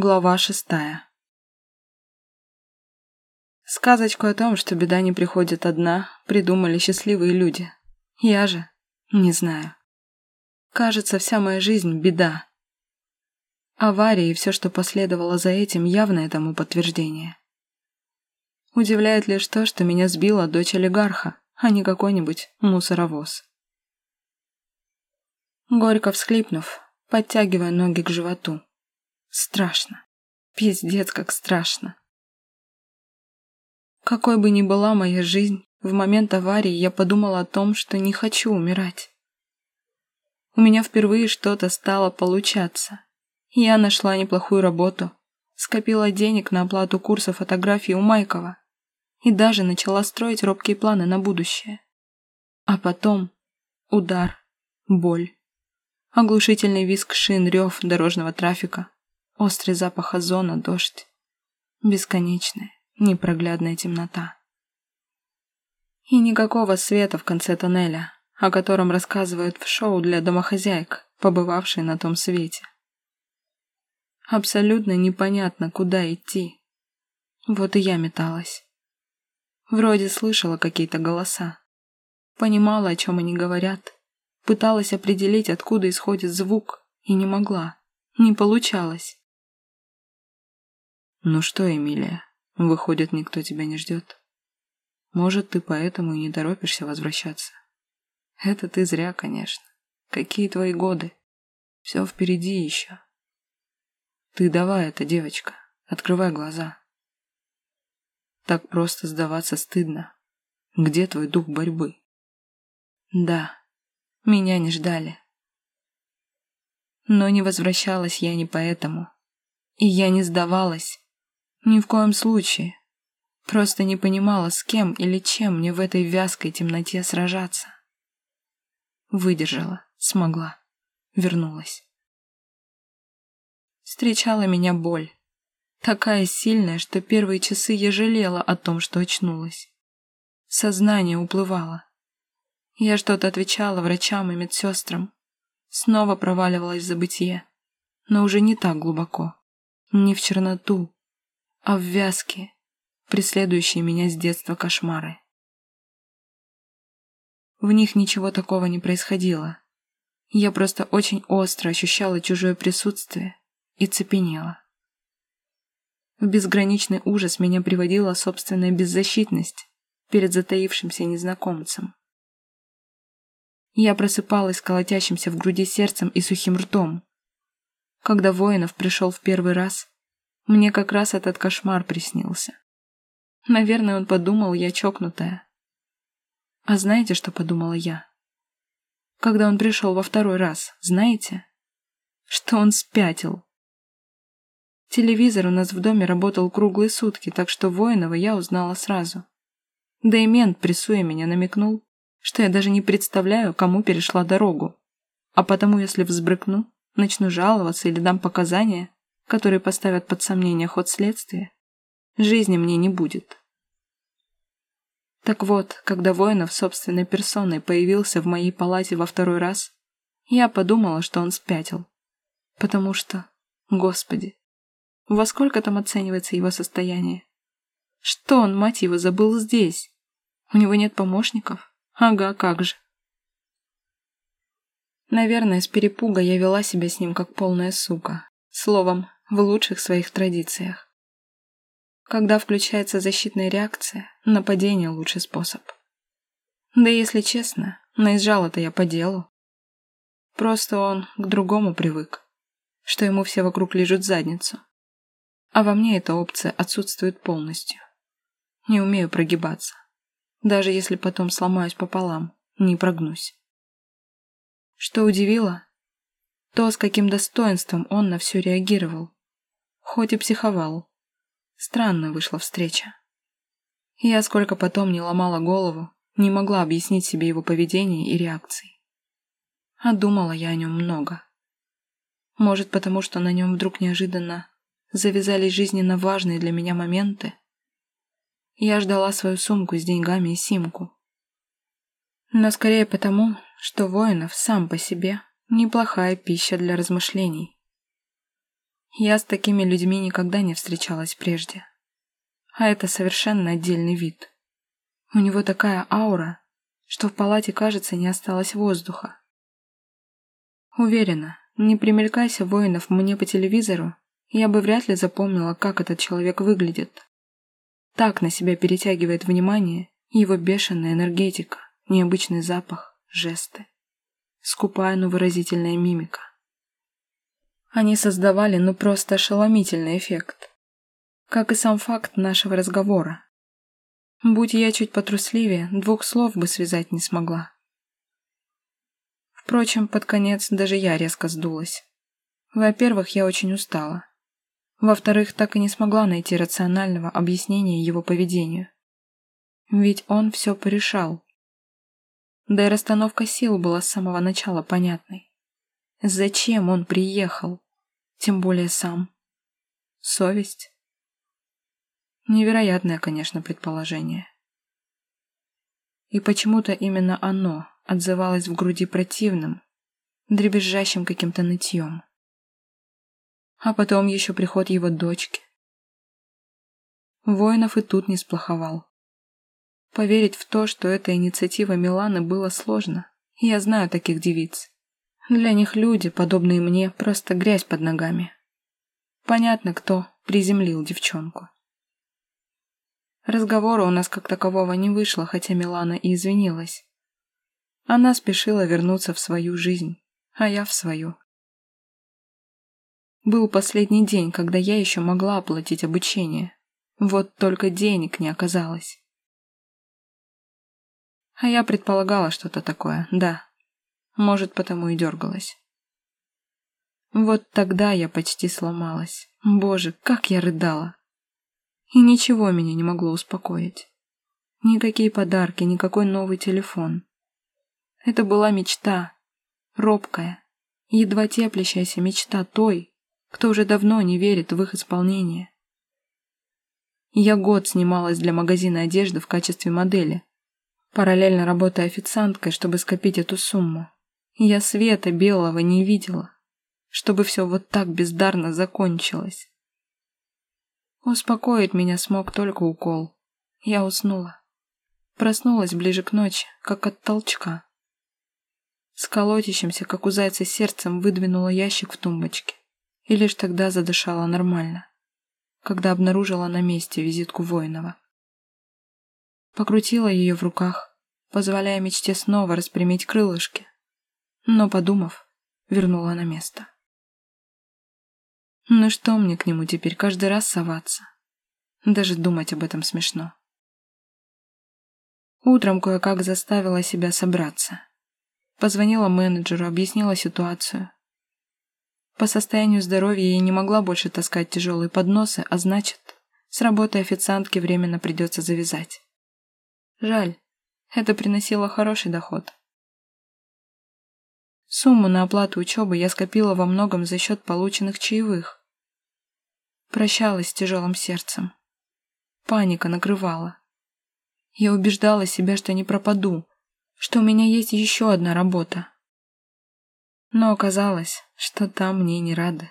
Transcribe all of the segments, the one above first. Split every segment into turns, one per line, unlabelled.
Глава шестая Сказочку о том, что беда не приходит одна, придумали счастливые люди. Я же не знаю. Кажется, вся моя жизнь – беда. Авария и все, что последовало за этим, явное тому подтверждение. Удивляет лишь то, что меня сбила дочь олигарха, а не какой-нибудь мусоровоз. Горько всхлипнув, подтягивая ноги к животу. Страшно. Пиздец, как страшно. Какой бы ни была моя жизнь, в момент аварии я подумала о том, что не хочу умирать. У меня впервые что-то стало получаться. Я нашла неплохую работу, скопила денег на оплату курса фотографии у Майкова и даже начала строить робкие планы на будущее. А потом удар, боль, оглушительный визг шин, рев дорожного трафика, острый запах озона, дождь, бесконечная, непроглядная темнота. И никакого света в конце тоннеля, о котором рассказывают в шоу для домохозяек, побывавшей на том свете. Абсолютно непонятно, куда идти. Вот и я металась. Вроде слышала какие-то голоса. Понимала, о чем они говорят. Пыталась определить, откуда исходит звук, и не могла. Не получалось.
«Ну что, Эмилия, выходит, никто тебя не ждет? Может, ты поэтому и не торопишься возвращаться? Это ты зря, конечно. Какие твои годы? Все впереди еще. Ты давай это, девочка, открывай глаза. Так просто сдаваться стыдно. Где твой дух борьбы?
Да, меня не ждали. Но не возвращалась я не поэтому. И я не сдавалась. Ни в коем случае. Просто не понимала, с кем или чем мне в этой вязкой темноте сражаться. Выдержала, смогла, вернулась. Встречала меня боль. Такая сильная, что первые часы я жалела о том, что очнулась. Сознание уплывало. Я что-то отвечала врачам и медсестрам. Снова проваливалась в забытье, но уже не так глубоко. Не в черноту, а в вязкие, преследующие меня с детства кошмары. В них ничего такого не происходило. Я просто очень остро ощущала чужое присутствие и цепенела. В безграничный ужас меня приводила собственная беззащитность перед затаившимся незнакомцем. Я просыпалась колотящимся в груди сердцем и сухим ртом. Когда Воинов пришел в первый раз, мне как раз этот кошмар приснился. Наверное, он подумал, я чокнутая. А знаете, что подумала я? Когда он пришел во второй раз, знаете? Что он спятил. Телевизор у нас в доме работал круглые сутки, так что Воинова я узнала сразу. Да и мент, прессуя меня, намекнул, что я даже не представляю, кому перешла дорогу. А потому, если взбрыкну, начну жаловаться или дам показания, которые поставят под сомнение ход следствия, жизни мне не будет. Так вот, когда Воинов собственной персоной появился в моей палате во второй раз, я подумала, что он спятил. Потому что, господи, во сколько там оценивается его состояние? Что он, мать его, забыл здесь? У него нет помощников? Ага, как же. Наверное, с перепуга я вела себя с ним как полная сука. Словом, в лучших своих традициях. Когда включается защитная реакция, нападение – лучший способ. Да если честно, наезжала-то я по делу. Просто он к другому привык, что ему все вокруг лежат задницу. А во мне эта опция отсутствует полностью. Не умею прогибаться. Даже если потом сломаюсь пополам, не прогнусь. Что удивило? То, с каким достоинством он на все реагировал хоть и психовал. Странно вышла встреча. Я, сколько потом не ломала голову, не могла объяснить себе его поведение и реакции. А думала я о нем много. Может, потому что на нем вдруг неожиданно завязались жизненно важные для меня моменты? Я ждала свою сумку с деньгами и симку. Но скорее потому, что воинов сам по себе неплохая пища для размышлений. Я с такими людьми никогда не встречалась прежде. А это совершенно отдельный вид. У него такая аура, что в палате, кажется, не осталось воздуха. Уверена, не примелькайся воинов мне по телевизору, я бы вряд ли запомнила, как этот человек выглядит. Так на себя перетягивает внимание его бешеная энергетика, необычный запах, жесты. Скупая, но выразительная мимика. Они создавали ну просто ошеломительный эффект. Как и сам факт нашего разговора. Будь я чуть потрусливее, двух слов бы связать не смогла. Впрочем, под конец даже я резко сдулась. Во-первых, я очень устала. Во-вторых, так и не смогла найти рационального объяснения его поведению. Ведь он все порешал. Да и расстановка сил была с самого начала понятной. Зачем он приехал? Тем более сам. Совесть? Невероятное, конечно, предположение. И почему-то именно оно отзывалось в груди противным, дребезжащим каким-то нытьем. А потом еще приход его дочки. Воинов и тут не сплоховал. Поверить в то, что это инициатива Миланы, было сложно. Я знаю таких девиц. Для них люди, подобные мне, просто грязь под ногами. Понятно, кто приземлил девчонку. Разговора у нас как такового не вышло, хотя Милана и извинилась. Она спешила вернуться в свою жизнь, а я в свою. Был последний день, когда я еще могла оплатить обучение. Вот только денег не оказалось. А я предполагала что-то такое, да. Может, потому и дергалась. Вот тогда я почти сломалась. Боже, как я рыдала. И ничего меня не могло успокоить. Никакие подарки, никакой новый телефон. Это была мечта, робкая, едва теплящаяся мечта той, кто уже давно не верит в их исполнение. Я год снималась для магазина одежды в качестве модели, параллельно работая официанткой, чтобы скопить эту сумму. Я света белого не видела, чтобы все вот так бездарно закончилось. Успокоить меня смог только укол. Я уснула. Проснулась ближе к ночи, как от толчка. С колотящимся, как у зайца, сердцем выдвинула ящик в тумбочке. И лишь тогда задышала нормально, когда обнаружила на месте визитку Воинова покрутила ее в руках, позволяя мечте снова распрямить крылышки, но, подумав, вернула на место. Ну что мне к нему теперь каждый раз соваться? Даже думать об этом смешно. Утром кое-как заставила себя собраться. Позвонила менеджеру, объяснила ситуацию. По состоянию здоровья я не могла больше таскать тяжелые подносы, а значит, с работой официантки временно придется завязать. Жаль, это приносило хороший доход. Сумму на оплату учебы я скопила во многом за счет полученных чаевых. Прощалась с тяжелым сердцем. Паника накрывала. Я убеждала себя, что не пропаду, что у меня есть еще одна работа. Но оказалось, что там мне не рады.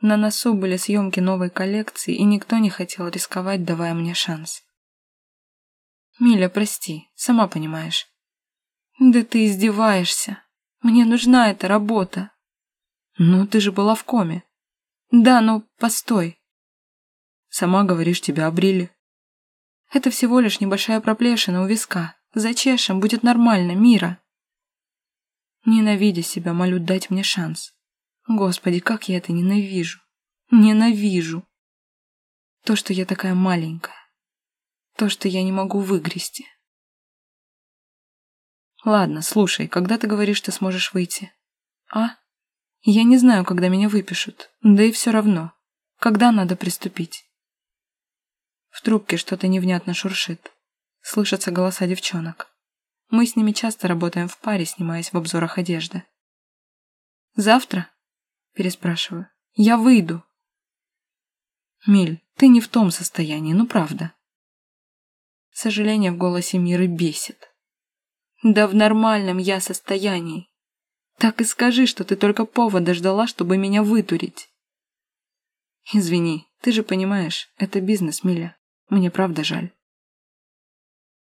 На носу были съемки новой коллекции, и никто не хотел рисковать, давая мне шанс. Миля, прости, сама понимаешь. Да ты издеваешься. Мне нужна эта работа. Ну, ты же была в коме. Да, но постой. Сама говоришь, тебя обрили. Это всего лишь небольшая проплешина у виска. Зачешем, будет нормально, Мира. Ненавидя себя, молю дать мне шанс. Господи, как я это ненавижу. Ненавижу. То, что я такая маленькая. То, что я не могу выгрести. Ладно, слушай, когда ты говоришь, ты сможешь выйти? А? Я не знаю, когда меня выпишут. Да и все равно. Когда надо приступить? В трубке что-то невнятно шуршит. Слышатся голоса девчонок. Мы с ними часто работаем в паре, снимаясь в обзорах одежды. «Завтра?» – переспрашиваю. «Я выйду». «Миль, ты не в том состоянии, ну правда». Сожаление в голосе Миры бесит. Да в нормальном я состоянии. Так и скажи, что ты только повода ждала, чтобы меня вытурить. Извини, ты же понимаешь, это бизнес, Миля. Мне правда жаль.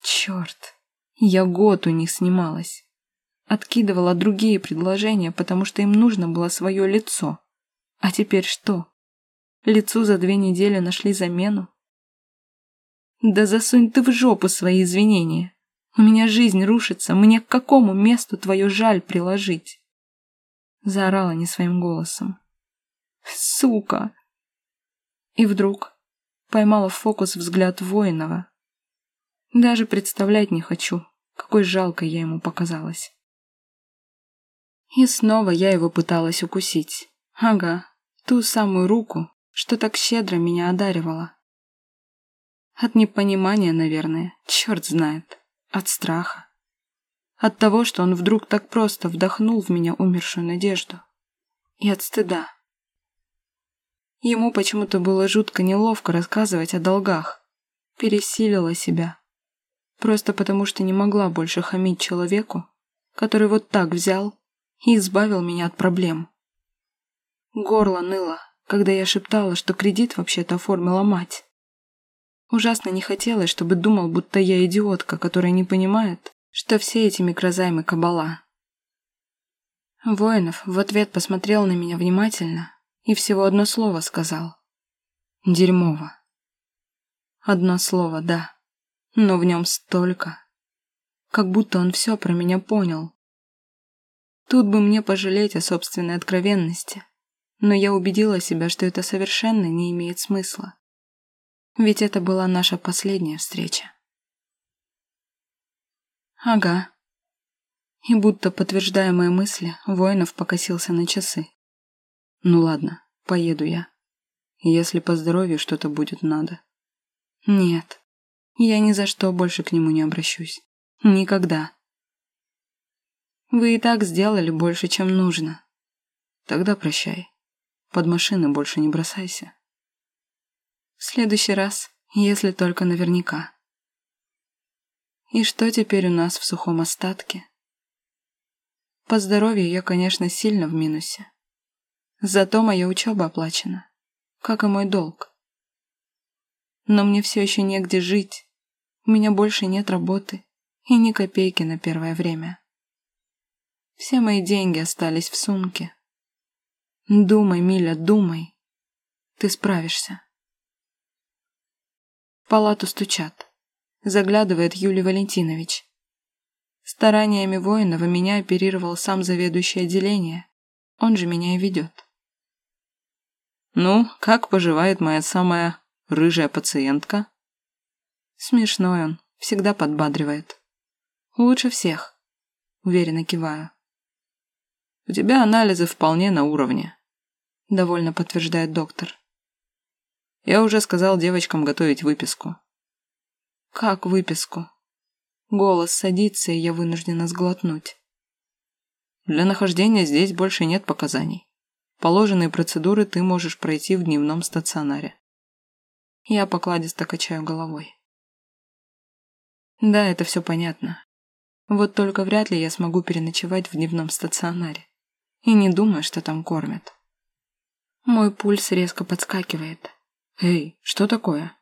Черт, я год у них снималась. Откидывала другие предложения, потому что им нужно было свое лицо. А теперь что? Лицу за две недели нашли замену? Да засунь ты в жопу свои извинения. У меня жизнь рушится, мне к какому месту твое жаль приложить? Заорала не своим голосом. Сука! И вдруг поймала в фокус взгляд воинова. Даже представлять не хочу, какой жалкой я ему показалась. И снова я его пыталась укусить. Ага, ту самую руку, что так щедро меня одаривала. От непонимания, наверное, черт знает. От страха. От того, что он вдруг так просто вдохнул в меня умершую надежду. И от стыда. Ему почему-то было жутко неловко рассказывать о долгах. Пересилила себя. Просто потому, что не могла больше хамить человеку, который вот так взял и избавил меня от проблем. Горло ныло, когда я шептала, что кредит вообще-то оформила мать. Ужасно не хотелось, чтобы думал, будто я идиотка, которая не понимает, что все эти микрозаймы кабала. Воинов в ответ посмотрел на меня внимательно и всего одно слово сказал. Дерьмово. Одно слово, да, но в нем столько. Как будто он все про меня понял. Тут бы мне пожалеть о собственной откровенности, но я убедила себя, что это совершенно не имеет смысла. Ведь это была наша последняя встреча. Ага. И будто подтверждая мои мысли, Воинов покосился на часы. Ну ладно, поеду я. Если по здоровью что-то будет надо. Нет, я ни за что больше к нему не обращусь. Никогда. Вы и так сделали больше, чем нужно. Тогда прощай. Под машины больше не бросайся. В следующий раз, если только наверняка. И что теперь у нас в сухом остатке? По здоровью я, конечно, сильно в минусе. Зато моя учеба оплачена, как и мой долг. Но мне все еще негде жить, у меня больше нет работы и ни копейки на первое время. Все мои деньги остались в сумке. Думай, Миля, думай. Ты справишься. В палату стучат. Заглядывает Юлий Валентинович. Стараниями Воинова меня оперировал сам заведующий отделение. Он же меня и ведет.
«Ну, как поживает моя самая рыжая пациентка?»
Смешной он, всегда подбадривает. Лучше всех. Уверенно киваю.
У тебя анализы вполне на уровне.
Довольно подтверждает доктор.
Я уже сказал девочкам готовить выписку.
Как выписку? Голос садится, и я вынуждена сглотнуть.
Для нахождения здесь больше нет показаний. Положенные процедуры ты можешь пройти в дневном стационаре.
Я покладисто качаю головой. Да, это все понятно. Вот только вряд ли я смогу переночевать в дневном стационаре. И не думаю, что там кормят. Мой пульс резко подскакивает.
«Эй, что такое?»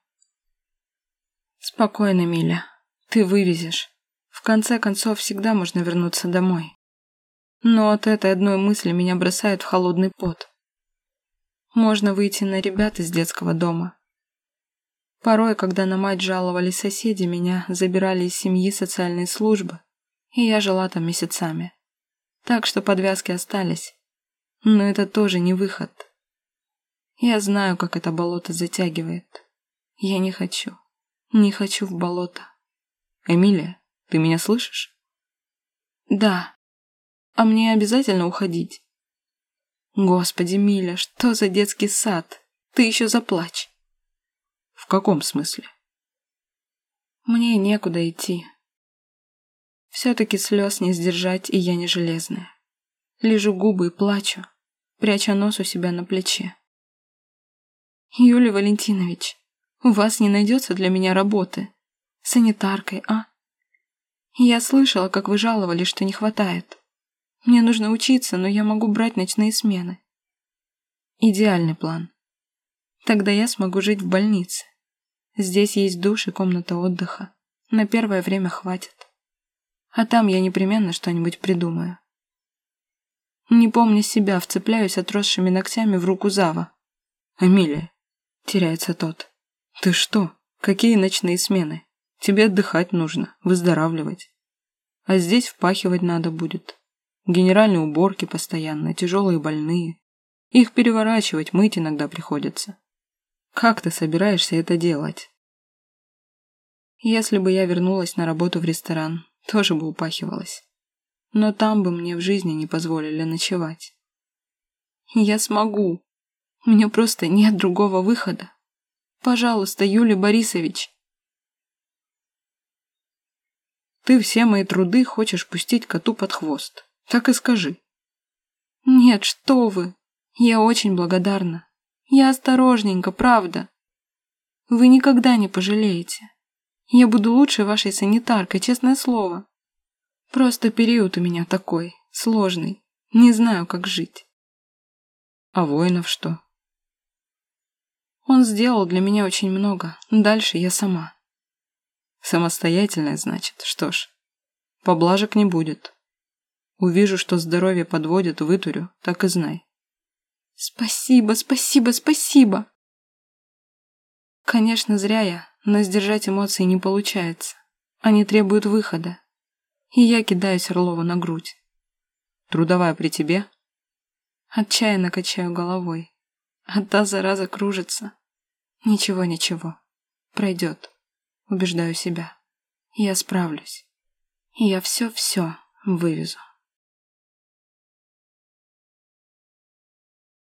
«Спокойно, Миля. Ты вывезешь. В конце концов, всегда можно вернуться домой. Но от этой одной мысли меня бросает в холодный пот. Можно выйти на ребят из детского дома. Порой, когда на мать жаловались соседи, меня забирали из семьи социальные службы, и я жила там месяцами. Так что подвязки остались. Но это тоже не выход. Я знаю, как это болото затягивает. Я не хочу. Не хочу в болото.
Эмилия, ты меня слышишь?
Да. А мне обязательно уходить? Господи, Миля, что за детский сад? Ты еще заплачь.
В каком смысле?
Мне некуда идти. Все-таки слез не сдержать, и я не железная. Лежу губы и плачу, пряча нос у себя на плече. Юлия Валентинович, у вас не найдется для меня работы. Санитаркой, а? Я слышала, как вы жаловались, что не хватает. Мне нужно учиться, но я могу брать ночные смены. Идеальный план. Тогда я смогу жить в больнице. Здесь есть душ и комната отдыха. На первое время хватит. А там я непременно что-нибудь придумаю. Не помня себя, вцепляюсь отросшими ногтями в руку Зава.
«Амилия!» — теряется тот. «Ты что? Какие ночные смены? Тебе отдыхать нужно, выздоравливать. А здесь впахивать надо будет. Генеральные уборки постоянно, тяжелые больные. Их переворачивать, мыть иногда приходится. Как ты собираешься это делать?
Если бы я вернулась на работу в ресторан, тоже бы упахивалась. Но там бы мне в жизни не позволили ночевать. Я смогу. Мне просто нет другого выхода. Пожалуйста, Юлий Борисович.
Ты все мои труды хочешь пустить коту под хвост. Так и скажи.
Нет, что вы. Я очень благодарна. Я осторожненько, правда. Вы никогда не пожалеете. Я буду лучшей вашей санитаркой, честное слово. Просто период у меня такой, сложный. Не знаю, как жить.
А воинов что?
Он сделал для меня очень много. Дальше я сама.
Самостоятельная, значит. Что ж, поблажек не будет. Увижу, что здоровье подводит, вытурю, так и знай.
Спасибо, спасибо, спасибо. Конечно, зря я, но сдержать эмоции не получается. Они требуют выхода. И я кидаюсь Орлова на грудь.
Трудовая при тебе?
Отчаянно качаю головой. А та зараза кружится. Ничего, ничего. Пройдет. Убеждаю себя. Я справлюсь. Я все-все вывезу.